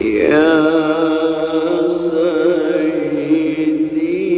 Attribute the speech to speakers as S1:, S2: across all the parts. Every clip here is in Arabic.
S1: يا سيدي.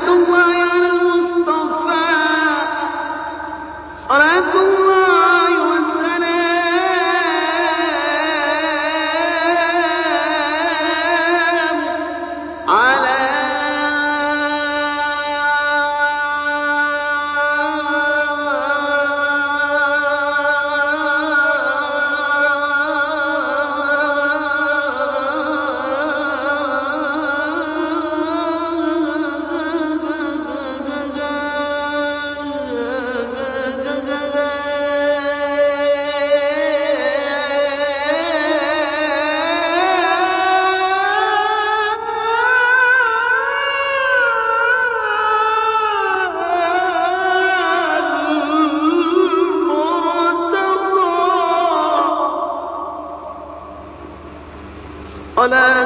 S1: the. صلاة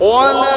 S1: ولا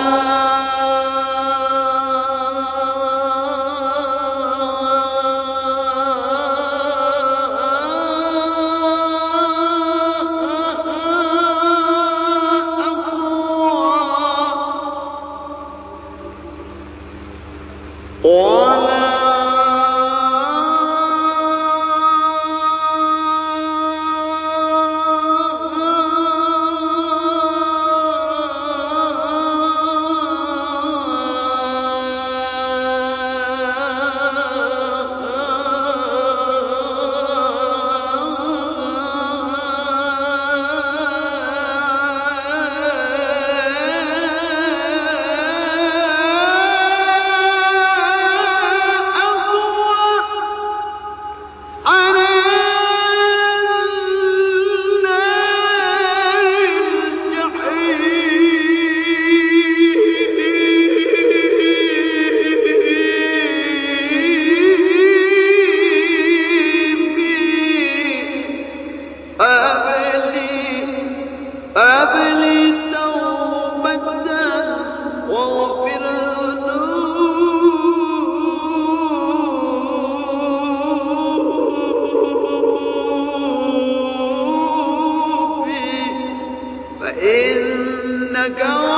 S1: إنك